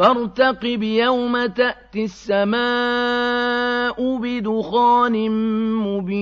فارتقب يوم تأتي السماء بدخان مبين.